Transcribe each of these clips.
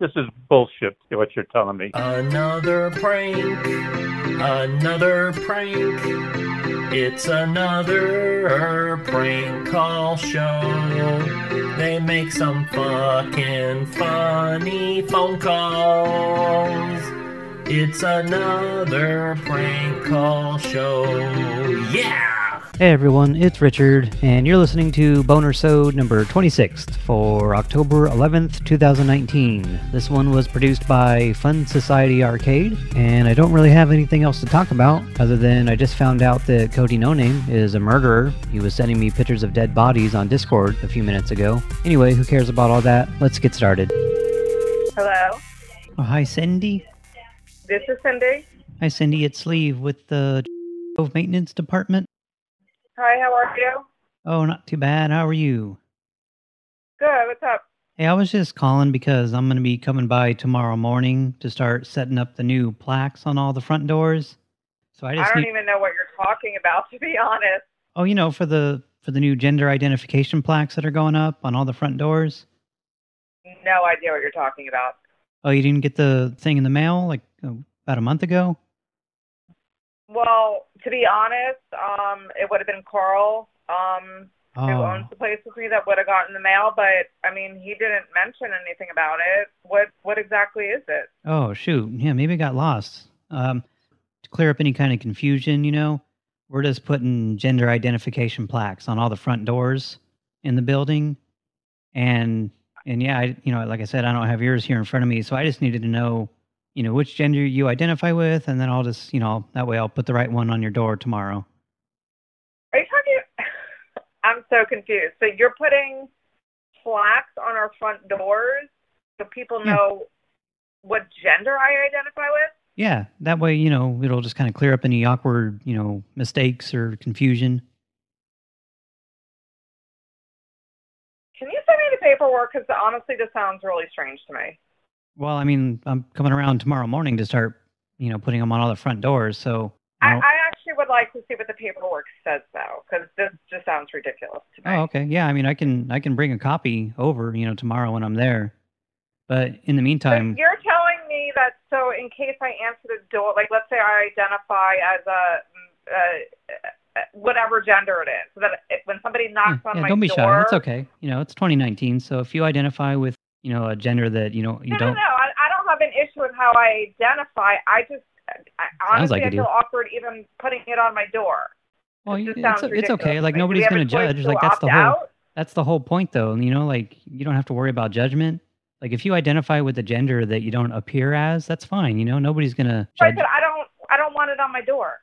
This is bullshit, what you're telling me. Another prank. Another prank. It's another prank call show. They make some fucking funny phone calls. It's another prank call show. Yeah! Hey everyone, it's Richard, and you're listening to Boner Sode number 26 for October 11th, 2019. This one was produced by Fun Society Arcade, and I don't really have anything else to talk about other than I just found out that Cody No Name is a murderer. He was sending me pictures of dead bodies on Discord a few minutes ago. Anyway, who cares about all that? Let's get started. Hello, Oh, hi, Cindy. this is Cindy. Hi, Cindy. It's Sleeve with the maintenance department. Hi, how are you? Oh, not too bad. How are you? Good, what's up? Hey, I was just calling because I'm going to be coming by tomorrow morning to start setting up the new plaques on all the front doors. So I just I don't even know what you're talking about, to be honest. oh, you know, for the for the new gender identification plaques that are going up on all the front doors. No idea what you're talking about. Oh, you didn't get the thing in the mail like uh, about a month ago? Well, to be honest, um, it would have been Carl, um, who Oh, owns the place with me that would have gotten the mail, but I mean, he didn't mention anything about it. What what exactly is it? oh, shoot. Yeah, maybe it got lost. Um, to clear up any kind of confusion, you know, we're just putting gender identification plaques on all the front doors in the building. And, and yeah, I, you know, like I said, I don't have yours here in front of me, so I just needed to know, you know, which gender you identify with, and then I'll just, you know, that way I'll put the right one on your door tomorrow. Are you talking? I'm so confused. So you're putting plaques on our front doors so people Yeah. know what gender I identify with? Yeah, that way, you know, it'll just kind of clear up any awkward, you know, mistakes or confusion. Can you send me the paperwork? Because honestly, this sounds really strange to me. Well, I mean, I'm coming around tomorrow morning to start, you know, putting them on all the front doors, so... I, I'll- actually would like to see what the paperwork says, though, because this just sounds ridiculous to me. Oh, okay. Yeah, I mean, I can I can bring a copy over, you know, tomorrow when I'm there. But in the So meantime, you're telling me that so in case I answer the door, like let's say I identify as a uh, whatever gender it is, so that when somebody yeah, knocks on yeah, my don't be door, shy. It's okay. You know, it's 2019, so if you identify with, you know, a gender that you know you no, don't. no, no. I, I don't have an issue with how I identify. I just, I, honestly, like I feel do. awkward even putting it on my door. Well, It you- it's sounds it's okay. to Like we nobody's gonna judge. to Like that's the whole out? that's the whole point, though. You know, like you don't have to worry about judgment. Like if you identify with the gender that you don't appear as, that's fine. You know, nobody's gonna So I judge. said I don't, I don't want it on my door.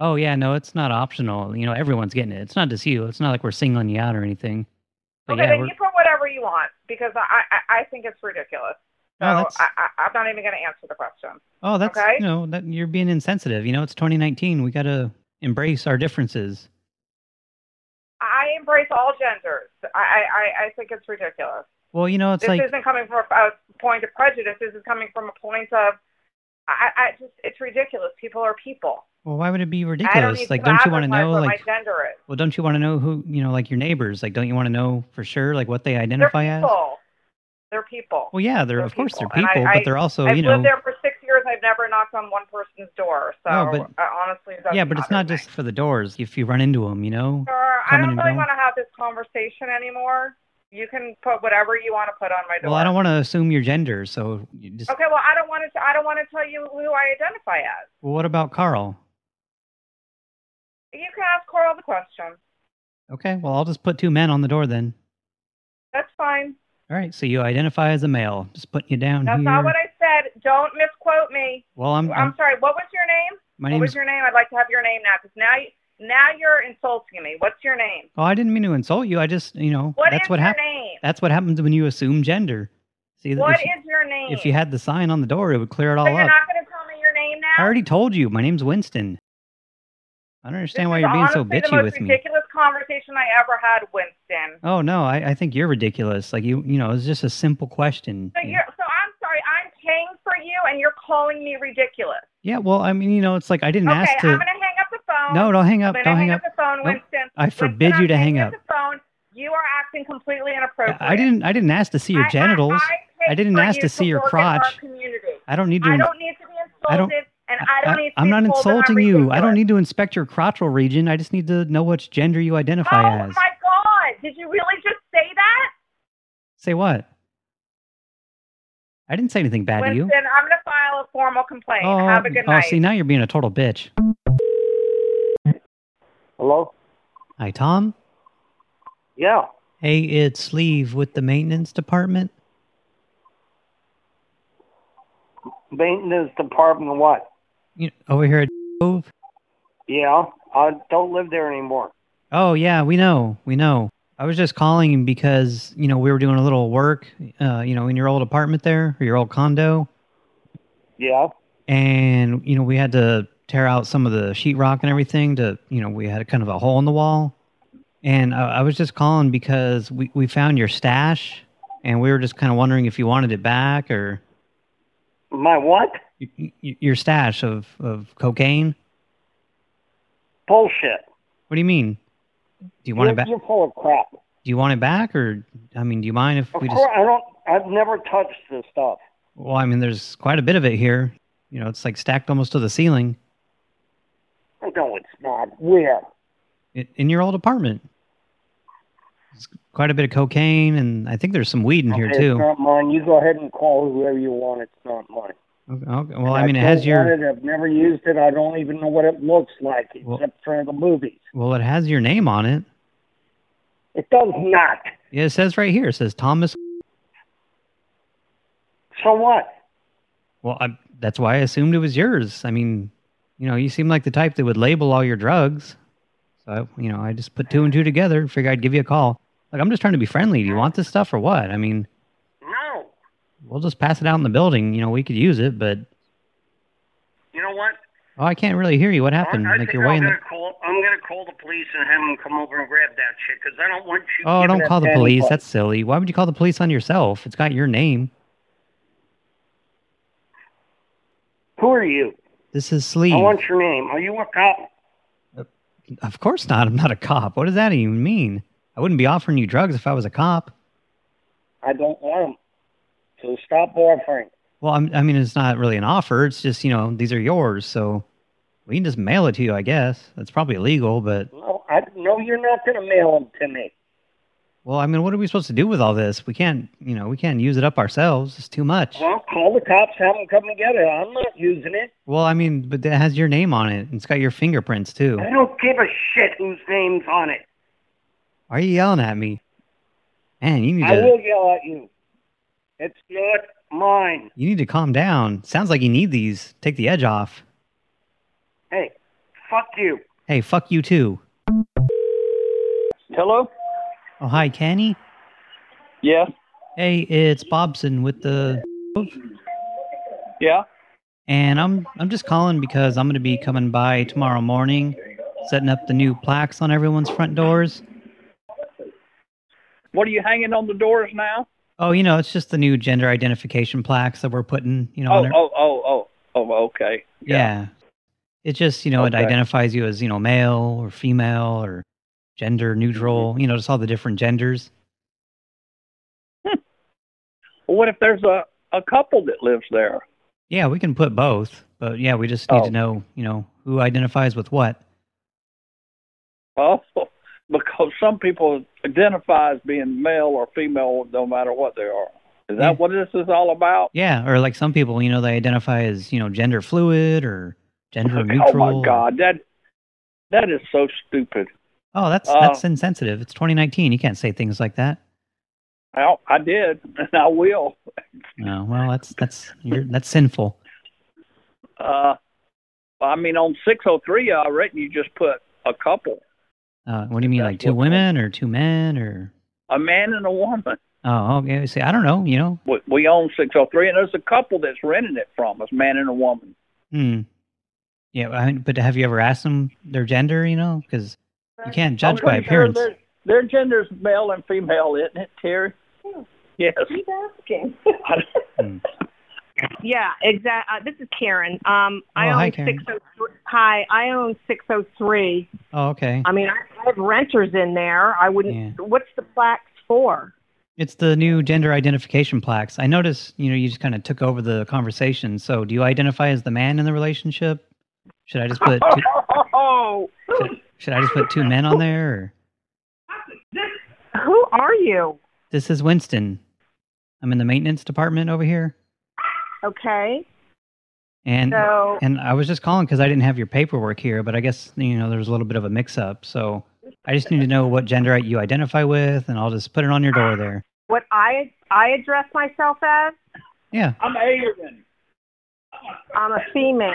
Oh yeah, no, it's not optional. You know, everyone's getting it. It's not just you. It's not like we're singling you out or anything. But okay, yeah, then you put whatever you want because I, I, I think it's ridiculous. So Oh, that's- I, I, I'm not even going to answer the question. Oh, that's Okay. you know that you're being insensitive. You know, it's 2019. We got to embrace our differences. I embrace all genders. I, I, I think it's ridiculous. Well, you know, it's this like isn't coming from a, a point of prejudice. This is coming from a point of, I, I just, it's ridiculous. People are people. Well, why would it be ridiculous? Like, don't you want to know like my gender is. well, don't you want to know who, you know, like your neighbors? Like don't you want to know for sure like what they identify They're as? people. They're people. Well, yeah, they're, They're of course they're people. I- but they're also, I've you know, lived there for six years. I've never knocked on one person's door. So Oh, but- uh, honestly, yeah, but it's not just for the doors. If you run into them, you know. Sir, I don't really want to have this conversation anymore. You can put whatever you want to put on my door. Well, I don't want to assume your gender, so you just. Okay, well, I don't want to. I don't want to tell you who I identify as. Well, what about Carl? You can ask Carl the question. Okay, well, I'll just put two men on the door then. That's fine. All right, so you identify as a male. Just putting you down here. That's here. not what I said. Don't misquote me. well, I'm, I'm, I'm sorry. What was your name? my name what was your name? I'd like to have your name now, because now, you, now you're insulting me. What's your name? Oh, I didn't mean to insult you. I just, you know, What that's is what your happens. name? That's what happens when you assume gender. See, What if, is your name? if you had the sign on the door, it would clear it all so you're up. not going to tell me your name now? I already told you. My name's Winston. I don't understand This why you're being so bitchy honestly bitchy the most with me. ridiculous conversation I ever had, Winston. Oh no, I, I think you're ridiculous. Like you, you know, it's just a simple question. So you're, so I'm sorry, I'm paying for you, and you're calling me ridiculous. Yeah, well, I mean, you know, it's like I didn't Okay, ask I'm to. gonna hang up the phone. No, don't hang up. I'm Don't hang hang up. up the phone, Nope. Winston. I forbid Winston, you to I'm hang up. the phone. You are acting completely inappropriate. I didn't. I didn't ask to see your I- I- genitals. I, I didn't ask to see your work in our crotch. I don't need to. I don't need to be I don't- insulted, and I don't need to I'm not told that I'm insulting you. I don't need to inspect your crotchal region. I just need to know which gender you identify Oh as. Oh my God! Did you really just say that? Say what? I didn't say anything bad to you. Winston, I'm going to file a formal complaint. Oh, Have a good oh, night. oh, night. see, now you're being a total bitch. Hello? Hi, Tom. Yeah. Hey, it's Sleeve with the maintenance department. Maintenance department what? You, know, over here at Cove. Yeah. I don't live there anymore. Oh, yeah, we know. We know. I was just calling because, you know, we were doing a little work, uh, you know, in your old apartment there, or your old condo. Yeah. And, you know, we had to tear out some of the sheetrock and everything to, you know, we had kind of a hole in the wall. And I, I was just calling because we, we found your stash, and we were just kind of wondering if you wanted it back or My what? Your stash of, of cocaine. Bullshit. What do you mean? Do you want you're, it back? You're full of crap. Do you want it back, or I mean, do you mind if Of we just? course, I don't. I've never touched this stuff. Well, I mean, there's quite a bit of it here. You know, it's like stacked almost to the ceiling No, it's not. Where? in, in your old apartment. It's quite a bit of cocaine, and I think there's some weed in here Okay, It's too. not mine. You go ahead and call whoever you want. It's not mine. Okay, okay, Well, And I mean, it has your it. I've never used it. I don't even know what it looks like except Well- for the movies. well, it has your name on it. It does not. Yeah, it says right here. It says Thomas. So what? Well, I, that's why I assumed it was yours. I mean, you know, you seem like the type that would label all your drugs. So, you know, I just put two and two together. and figured I'd give you a call. Like, I'm just trying to be friendly. Do you want this stuff or what? I mean. We'll just pass it out in the building. You know, we could use it, but You know what? oh, I can't really hear you. What happened? I like think you're way I'm in the. gonna call. I'm gonna call the police and have them come over and grab that shit because I don't want you. Oh, don't call the police. anybody. That's silly. Why would you call the police on yourself? It's got your name. Who are you? This is Sleeve. I want your name. Are you a cop? Uh, of course not. I'm not a cop. What does that even mean? I wouldn't be offering you drugs if I was a cop. I don't want them. So stop offering. Well, I'm, I mean, it's not really an offer. It's just, you know, these are yours, so we can just mail it to you, I guess. That's probably illegal, but, No, I no. You're not gonna mail them to me. well, I mean, what are we supposed to do with all this? We can't, you know, we can't use it up ourselves. It's too much. Well, call the cops. Have them come and get it. I'm not using it. Well, I mean, but that has your name on it. and It's got your fingerprints, too. I don't give a shit whose name's on it. Why are you yelling at me? Man, you need I to, will yell at you. It's not mine. you need to calm down. Sounds like you need these. Take the edge off. Hey, fuck you. Hey, fuck you, too. Hello? Oh, hi, Kenny. Yeah. Hey, it's Bobson with the... Yeah. And I'm I'm just calling because I'm going to be coming by tomorrow morning, setting up the new plaques on everyone's front doors. What are you hanging on the doors now? Oh, you know, it's just the new gender identification plaques that we're putting, you know, Oh, on there. oh, oh, oh, oh, okay. yeah. It just, you know, it identifies you as, you know, male or female or gender neutral, Mm-hmm. you know, just all the different genders. Well, what if there's a a couple that lives there? Yeah, we can put both, but yeah, we just need Oh. to know, you know, who identifies with what. Oh, because some people identify as being male or female no matter what they are. Is that Yeah. what this is all about? Yeah, or like some people, you know, they identify as, you know, gender fluid or gender neutral. Oh my God, that that is so stupid. Oh, that's Uh, that's insensitive. It's 2019. You can't say things like that. Well, I did, and I will. No, well, that's that's you're, that's sinful. Uh, I mean, on six hundred three, I reckon you just put a couple, Uh, what do you mean, That's like two women or two men or? a man and a woman. Oh, okay. See, I don't know. You know, We, we own six hundred three, and there's a couple that's renting it from us, man and a woman. hmm. Yeah, I, but have you ever asked them their gender? You know, because you can't judge by pretty sure appearance. their, their gender's male and female, isn't it, Terry? Yes. Keep asking. Hmm. Yeah, exact. Uh, this is Karen. Um, I Oh, own hi, Karen. 603. Hi, I own 603. Oh, okay. I mean, I I have renters in there. I wouldn't. Yeah. What's the plaques for? It's the new gender identification plaques. I noticed, you know, you just kind of took over the conversation. So do you identify as the man in the relationship? Should I just put two, Oh, should, should I just put two men on there? Or? Who are you? This is Winston. I'm in the maintenance department over here. Okay. And So and I was just calling because I didn't have your paperwork here, but I guess, you know, there's a little bit of a mix-up. So I just need to know what gender you identify with, and I'll just put it on your door there. what I I address myself as, Yeah. I'm Aaron. I'm a female.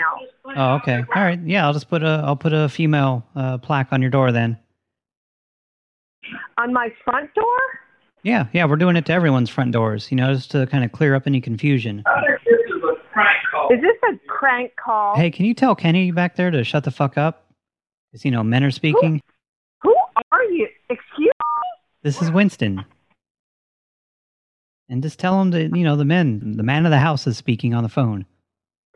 Oh, okay. All right. Yeah, I'll just put a I'll put a female uh, plaque on your door then. On my front door? Yeah, yeah, we're doing it to everyone's front doors, you know, just to kind of clear up any confusion. This is a prank. Is this a crank call? Hey, can you tell Kenny back there to shut the fuck up? Because, you know, men are speaking. Who are you? Excuse me? This is Winston. And just tell him that, you know, the men, the man of the house is speaking on the phone.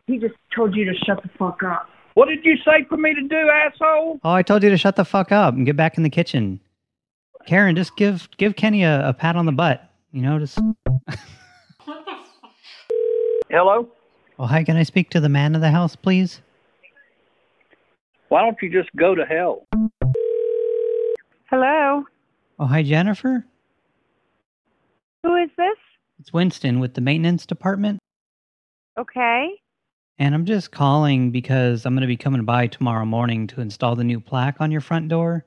He just told you to shut the fuck up. What did you say for me to do, asshole? Oh, I told you to shut the fuck up and get back in the kitchen. Karen, just give give Kenny a, a pat on the butt. You know, just... Hello? Oh, hi, can I speak to the man of the house, please? Why don't you just go to hell? Hello? Oh, hi, Jennifer. Who is this? It's Winston with the maintenance department. Okay. And I'm just calling because I'm going to be coming by tomorrow morning to install the new plaque on your front door.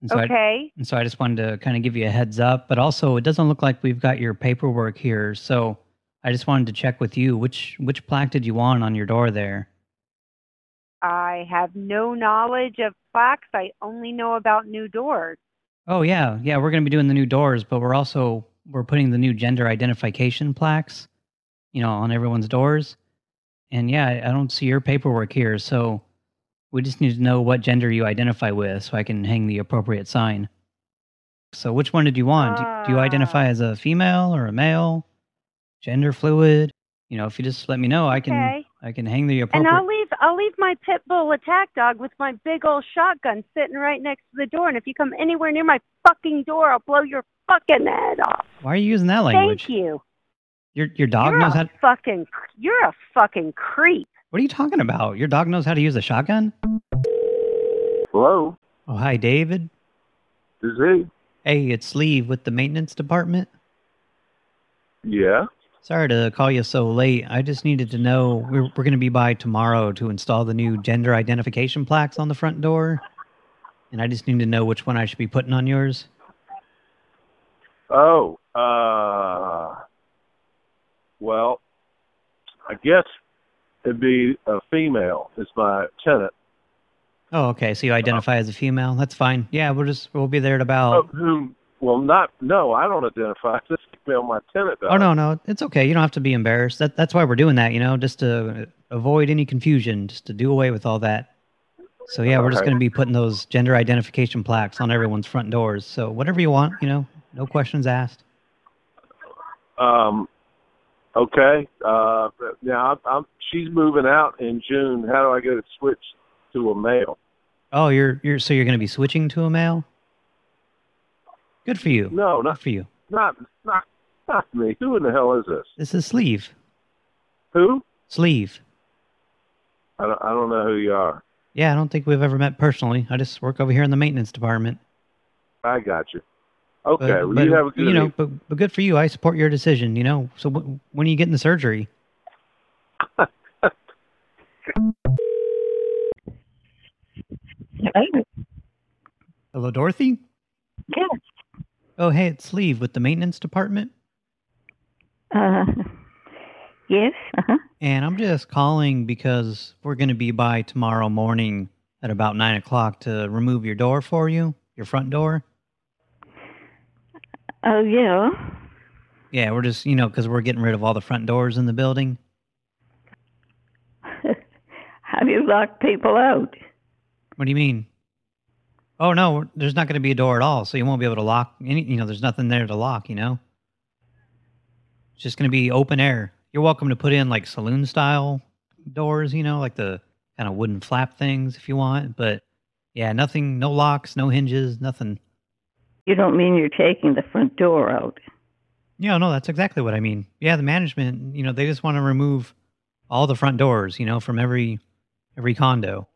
And so I, Okay. and so I just wanted to kind of give you a heads up, but also it doesn't look like we've got your paperwork here, so I just wanted to check with you. Which which plaque did you want on your door there? I have no knowledge of plaques. I only know about new doors. Oh yeah, yeah, we're going to be doing the new doors, but we're also we're putting the new gender identification plaques, you know, on everyone's doors. And yeah, I, don't see your paperwork here, so we just need to know what gender you identify with so I can hang the appropriate sign. So which one did you want? Do, do you Uh. identify as a female or a male? Gender fluid? You know, if you just let me know, I can Okay. I can hang the appropriate. And I'll leave I'll leave my pit bull attack dog with my big old shotgun sitting right next to the door. And if you come anywhere near my fucking door, I'll blow your fucking head off. Why are you using that language? Thank you. Your your dog you're knows a how fucking you're a fucking creep. What are you talking about? Your dog knows how to use a shotgun? Hello, Oh, hi, David. is he? Hey, it's Lee with the maintenance department. Yeah. Sorry to call you so late. I just needed to know, we're, we're going to be by tomorrow to install the new gender identification plaques on the front door. And I just need to know which one I should be putting on yours. Oh, uh, well, I guess it'd be a female. Is my tenant. Oh, okay. So you identify as a female. That's fine. Yeah, we'll just, we'll be there at about... Oh? Well, not. No, I don't identify as My tenant. Oh, no, no. It's okay. You don't have to be embarrassed. That, that's why we're doing that, you know, just to avoid any confusion, just to do away with all that. So, yeah, we're just going to be putting those gender identification plaques on everyone's front doors. So, whatever you want, you know, no questions asked. Um. Okay. Uh. Now, I'm, I'm. She's moving out in June. How do I get it switched to a male? Oh, you're, you're, so you're going to be switching to a male? Good for you. No, Good not for you. not not me. Who in the hell is this? This is Sleeve. Who? Sleeve. I don't, I don't know who you are. Yeah, I don't think we've ever met personally. I just work over here in the maintenance department. I got you. Okay. But, well, but, you have a good you know, evening. but, but good for you. I support your decision, you know. So when are you getting the surgery? Hello, Dorothy? Yes. Oh, hey, it's Sleeve with the maintenance department. Uh, yes. Uh-huh. And I'm just calling because we're going to be by tomorrow morning at about 9 o'clock to remove your door for you, your front door. Oh, yeah. Yeah, we're just, you know, because we're getting rid of all the front doors in the building. How do you lock people out? What do you mean? Oh, no, there's not going to be a door at all, so you won't be able to lock any, you know, there's nothing there to lock, you know? It's just going to be open air. You're welcome to put in, like, saloon-style doors, you know, like the kind of wooden flap things if you want, but, yeah, nothing, no locks, no hinges, nothing. You don't mean you're taking the front door out. Yeah, no, that's exactly what I mean. Yeah, the management, you know, they just want to remove all the front doors, you know, from every every condo.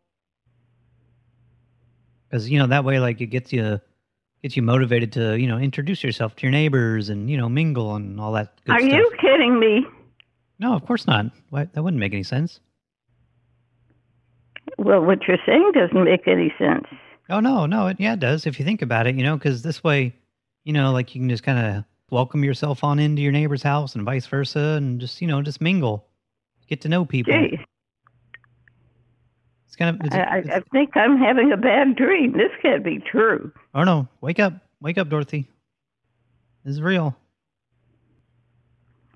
Because you know that way, like it gets you gets you motivated to you know introduce yourself to your neighbors and you know mingle and all that. Good Are stuff. you kidding me? No, of course not. Why, that wouldn't make any sense. Well, what you're saying doesn't make any sense. Oh no, no, it yeah it does if you think about it, you know, because this way, you know, like you can just kind of welcome yourself on into your neighbor's house and vice versa, and just you know just mingle, get to know people. Gee, It's kind of it's, I, I, it's- I think I'm having a bad dream. This can't be true. oh no, wake up, wake up, Dorothy. This is real.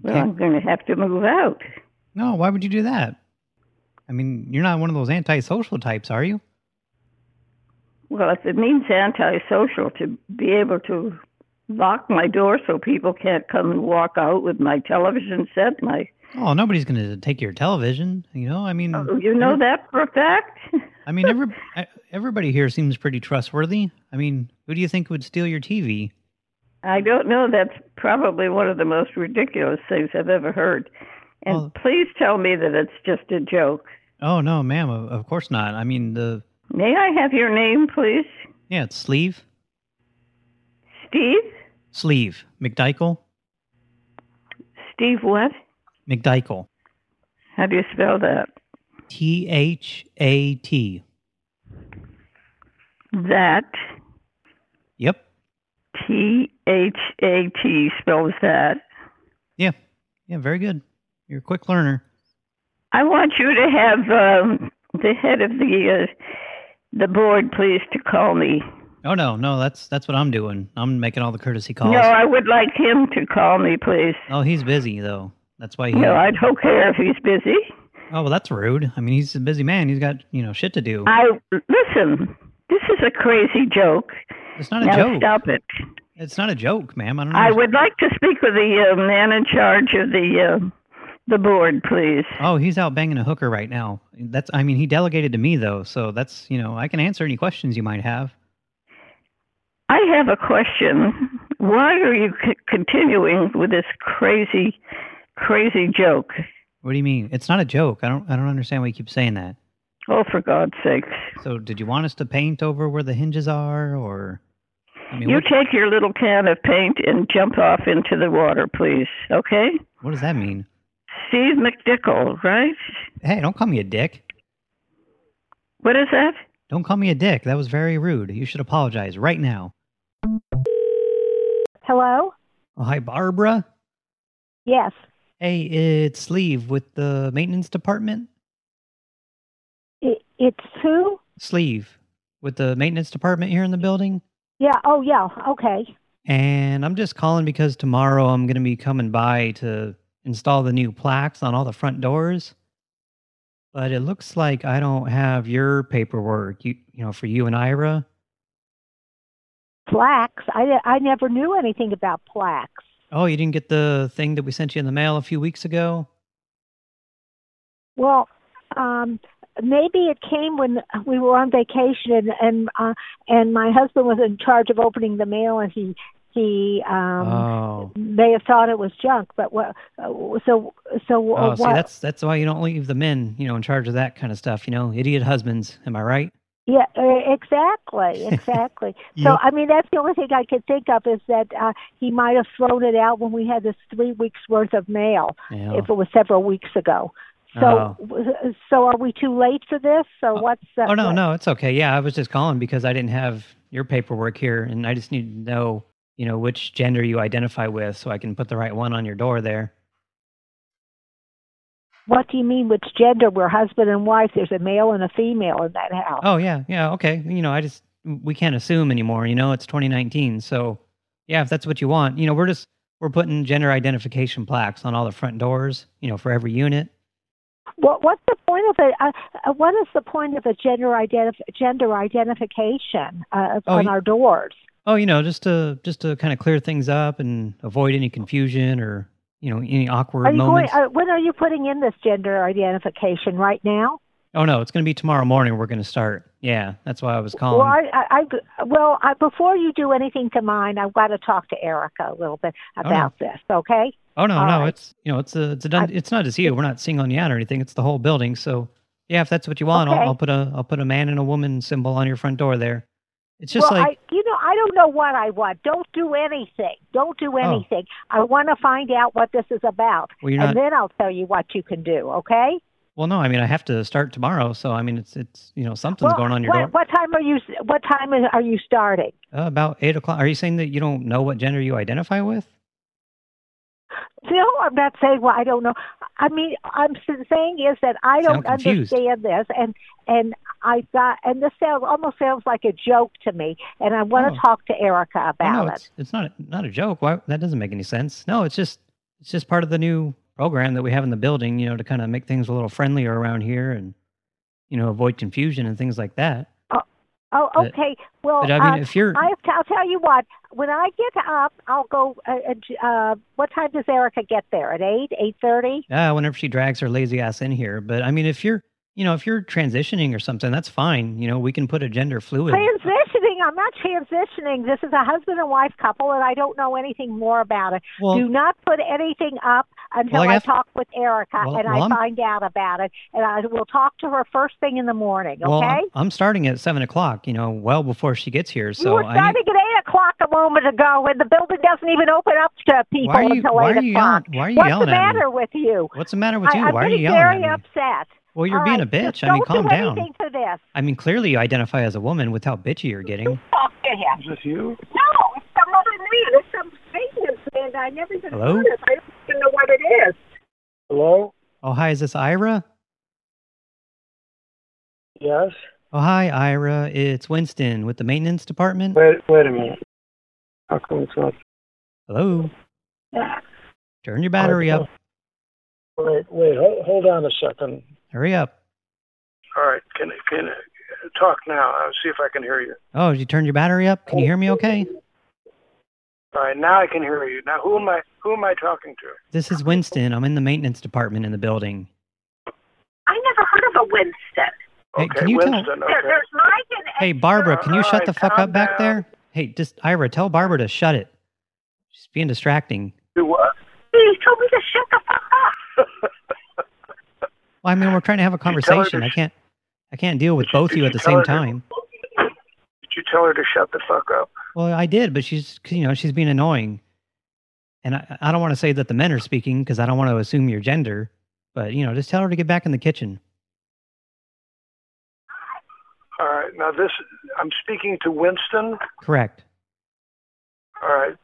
Well. I'm going to have to move out. No, why would you do that? I mean, you're not one of those antisocial types, are you? Well, if it means antisocial to be able to lock my door so people can't come and walk out with my television set, my Oh, nobody's going to take your television, you know? I mean, oh, you know that for a fact. I mean, every, everybody here seems pretty trustworthy. I mean, who do you think would steal your TV? I don't know. That's probably one of the most ridiculous things I've ever heard. And Well- please tell me that it's just a joke. Oh, no, ma'am, of, of course not. I mean, the, May I have your name, please? yeah, it's Sleeve. Steve? Sleeve. McDykel. Steve what? McDykel. How do you spell that? T-H-A-T. That Yep. T H A T spells that. Yeah. Yeah, very good. You're a quick learner. I want you to have um, the head of the uh, the board, please, to call me. Oh, no, no, that's that's what I'm doing. I'm making all the courtesy calls. No, I would like him to call me, please. Oh, he's busy, though. That's why he... No, I don't care if he's busy. Oh, well, that's rude. I mean, he's a busy man. He's got, you know, shit to do. I listen. This is a crazy joke. It's not a now joke. stop it. It's not a joke, ma'am. I don't know. I would like to speak with the uh, man in charge of the uh, the board, please. Oh, he's out banging a hooker right now. That's, I mean, he delegated to me, though, so that's, you know, I can answer any questions you might have. I have a question. Why are you c- continuing with this crazy, crazy joke? What do you mean? It's not a joke. I don't, I don't understand why you keep saying that. Oh, for God's sake! So, did you want us to paint over where the hinges are, or? I mean, You what, take your little can of paint and jump off into the water, please. Okay? what does that mean? Steve McDickle, right? Hey, don't call me a dick. What is that? Don't call me a dick. That was very rude. You should apologize right now. Hello? Oh, hi, Barbara. Yes. Hey, it's Sleeve with the maintenance department. It, it's who? Sleeve with the maintenance department here in the building. Yeah. Oh, yeah. Okay. And I'm just calling because tomorrow I'm going to be coming by to install the new plaques on all the front doors. But it looks like I don't have your paperwork, you, you know, for you and Ira. Plaques. I, I never knew anything about plaques. Oh, you didn't get the thing that we sent you in the mail a few weeks ago? Well, um, maybe it came when we were on vacation, and and, uh, and my husband was in charge of opening the mail, and he he um, oh. may have thought it was junk. But what? Uh, so so Oh, what? see, that's that's why you don't leave the men, you know, in charge of that kind of stuff, you know, idiot husbands. Am I right? Yeah, uh, exactly, exactly. So, I mean, that's the only thing I could think of is that uh, he might have thrown it out when we had this three weeks worth of mail, Yeah. if it was several weeks ago. So, w- so are we too late for this? So what's uh, Oh no, what- no, it's okay. Yeah, I was just calling because I didn't have your paperwork here, and I just need to know, you know, which gender you identify with, so I can put the right one on your door there. What do you mean? Which gender? We're husband and wife. There's a male and a female in that house. Oh yeah, yeah, okay. You know, I just we can't assume anymore. You know, it's 2019, so yeah, if that's what you want, you know, we're just we're putting gender identification plaques on all the front doors, you know, for every unit. What What's the point of it? Uh, uh, what is the point of a gender identif- gender identification uh, Oh, on our doors? Oh, you know, just to just to kind of clear things up and avoid any confusion or you know any awkward Are you going? moments. Uh, when are you putting in this gender identification? Right now? Oh no, it's going to be tomorrow morning. We're going to start. Yeah, that's why I was calling. Well, I, I, I well, I, before you do anything to mine, I've got to talk to Erica a little bit about this. Okay? oh no, all no, right. it's you know, it's a, it's a done. it's not just you. We're not singling you out or anything. It's the whole building. So yeah, if that's what you want, Okay. I'll, I'll put a I'll put a man and a woman symbol on your front door there. It's just well, like I, you know, I don't know what I want. Don't do anything. Don't do anything. I want to find out what this is about, Well, and not- then I'll tell you what you can do. Okay? well, no, I mean I have to start tomorrow. So I mean it's it's you know something's well, going on your what, door. what time are you? What time are you starting? Uh, about eight o'clock. Are you saying that you don't know what gender you identify with? No, I'm not saying. Well, I don't know. I mean, I'm saying is that I don't understand this, and and I got and this sounds almost sounds like a joke to me, and I want Oh. to talk to Erica about no, it. it's it's not not a joke. Why that doesn't make any sense. No, it's just it's just part of the new program that we have in the building. You know, to kind of make things a little friendlier around here and you know avoid confusion and things like that. Oh, But- okay. Well, but I mean, uh, if you're I, I'll tell you what. When I get up, I'll go. Uh, uh, uh, what time does Erica get there? At eight, eight thirty. uh, whenever she drags her lazy ass in here. But I mean, if you're you know if you're transitioning or something, that's fine. You know, we can put a gender fluid. Transitioning. I'm not transitioning. This is a husband and wife couple, and I don't know anything more about it. Well- Do not put anything up until Well, I I, talk with Erica Well- and well, I I'm- find out about it. And I will talk to her first thing in the morning. Well, Okay. I'm, I'm starting at seven o'clock. You know, well before she gets here. you So were I starting at eight o'clock a moment ago, and the building doesn't even open up to people you- until eight o'clock. why are you What's yelling the at me? matter with you? what's the matter with you? I, Why are you getting yelling very at me? upset. Well, you're All being right, a bitch. I mean, calm do down. anything to this. I mean, clearly you identify as a woman with how bitchy you're getting. Talk to him. Is this you? No, it's some other man. It's some maintenance man. I never even Hello? heard of. I don't even know what it is. Hello? Oh, hi, is this Ira? Yes? Oh, hi, Ira. It's Winston with the maintenance department. Wait, wait a minute. How come it's not? Hello? Turn your battery up. Wait, wait, hold, hold on a second. Hurry up. All right, can can talk now? I'll see if I can hear you. Oh, you turned your battery up? Can you hear me okay? All right, now I can hear you. Now, who am I? Who am I talking to? This is Winston. I'm in the maintenance department in the building. I never heard of a Winston. Hey, Okay, can you tell- Winston. There, Okay. there's Mike and Hey, Barbara, can you All shut right, the fuck up back down. there? Hey, just Ira, tell Barbara to shut it. She's being distracting. Do what? he told me to shut the fuck up. Well, I mean, we're trying to have a tell her to conversation. I can't, I can't deal with both of you at the same her to- time. Did you tell her to shut the fuck up? Well, I did, but she's, you know, she's being annoying. And I, I don't want to say that the men are speaking because I don't want to assume your gender. But, you know, just tell her to get back in the kitchen. All right. Now this, I'm speaking to Winston. Correct. All right.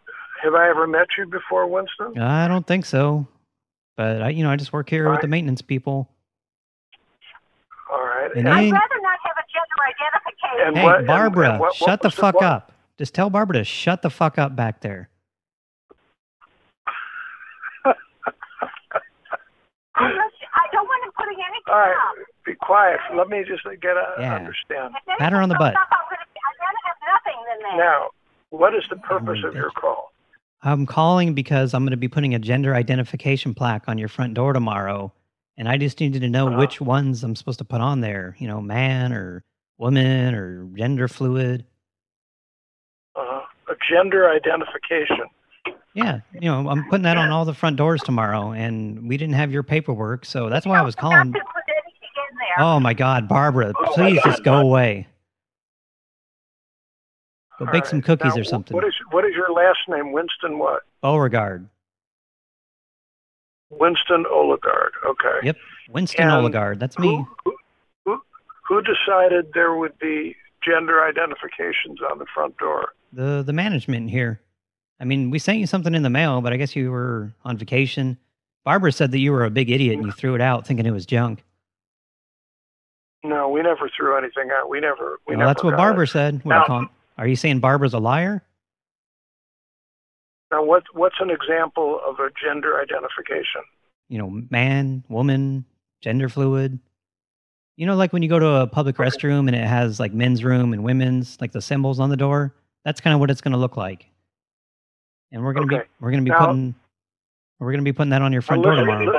Have I ever met you before, Winston? I don't think so. But, I, you know, I just work here with the maintenance people. All right. And I'd then- rather not have a gender identification. And Hey, what- Barbara, and what- what shut the fuck what- up. Just tell Barbara to shut the fuck up back there. I'm not- I don't want him putting anything All right. up. Be quiet. Let me just get a Yeah. understand. If Pat her on the butt. Up, I'm gonna, I'd rather have nothing than that. Now, what is the purpose Oh, of your call? I'm calling because I'm going to be putting a gender identification plaque on your front door tomorrow. And I just needed to know Uh-huh. which ones I'm supposed to put on there. You know, man or woman or gender fluid. Uh, a gender identification. Yeah, you know, I'm putting that on all the front doors tomorrow. And we didn't have your paperwork, so that's why I was calling. to put anything in there. Oh my God, Barbara, Oh, please my just God. go away. Go All bake right. some cookies Now, or something. What is what is your last name? Winston what? Beauregard. Winston Oligard. Okay. Yep, Winston And Oligard. That's me. Who, who, decided there would be gender identifications on the front door? the the management here. I mean, we sent you something in the mail, but I guess you were on vacation. Barbara said that you were a big idiot and you threw it out thinking it was junk. No, we never threw anything out. We never. We Well, never that's what Barbara it. said. What Now- call? Are you saying Barbara's a liar? Now, what what's an example of a gender identification? You know, man, woman, gender fluid. You know, like when you go to a public restroom and it has like men's room and women's, like the symbols on the door. That's kind of what it's going to look like. And we're going to Okay. be we're going to be Now- putting we're going to be putting that on your front door tomorrow.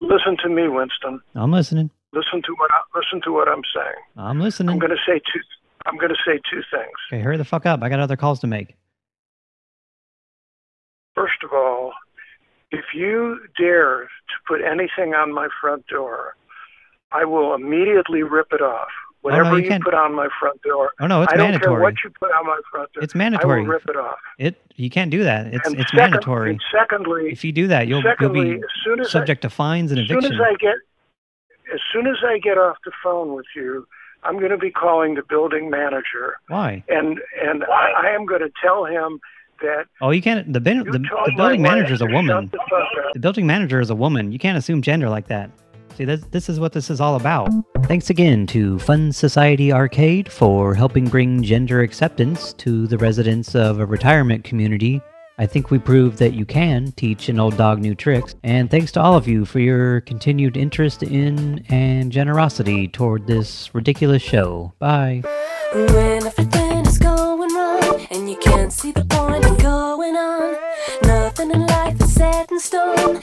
listen to me, Winston. I'm listening. Listen to what I, listen to what I'm saying. I'm listening. I'm going to say two. I'm going to say two things. Okay, hurry the fuck up. I got other calls to make. First of all, if you dare to put anything on my front door, I will immediately rip it off. Oh, Whatever you you, put on my front door, Oh, no, it's I don't care what you put on my front door. It's mandatory. I will rip it off. It you can't do that. It's and it's second- mandatory. and secondly, If you do that, you'll secondly, you'll be as soon as I- subject to fines and as soon eviction. as I get, as soon as I get off the phone with you, I'm going to be calling the building manager, Why? and and I, I am going to tell him that Oh, you can't. The the, the building manager is a woman. the. The building manager is a woman. You can't assume gender like that. See, this, this is what this is all about. Thanks again to Fun Society Arcade for helping bring gender acceptance to the residents of a retirement community. I think we proved that you can teach an old dog new tricks. And thanks to all of you for your continued interest in and generosity toward this ridiculous show. Bye.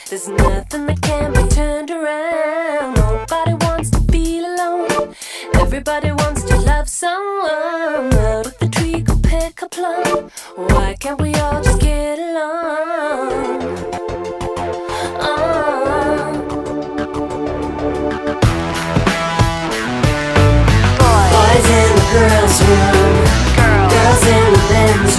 There's nothing that can be turned around. Nobody wants to feel alone. Everybody wants to love someone. Out of the tree could pick a plum. Why can't we all just get along? Oh. Boys in the girls' room, girls in the men's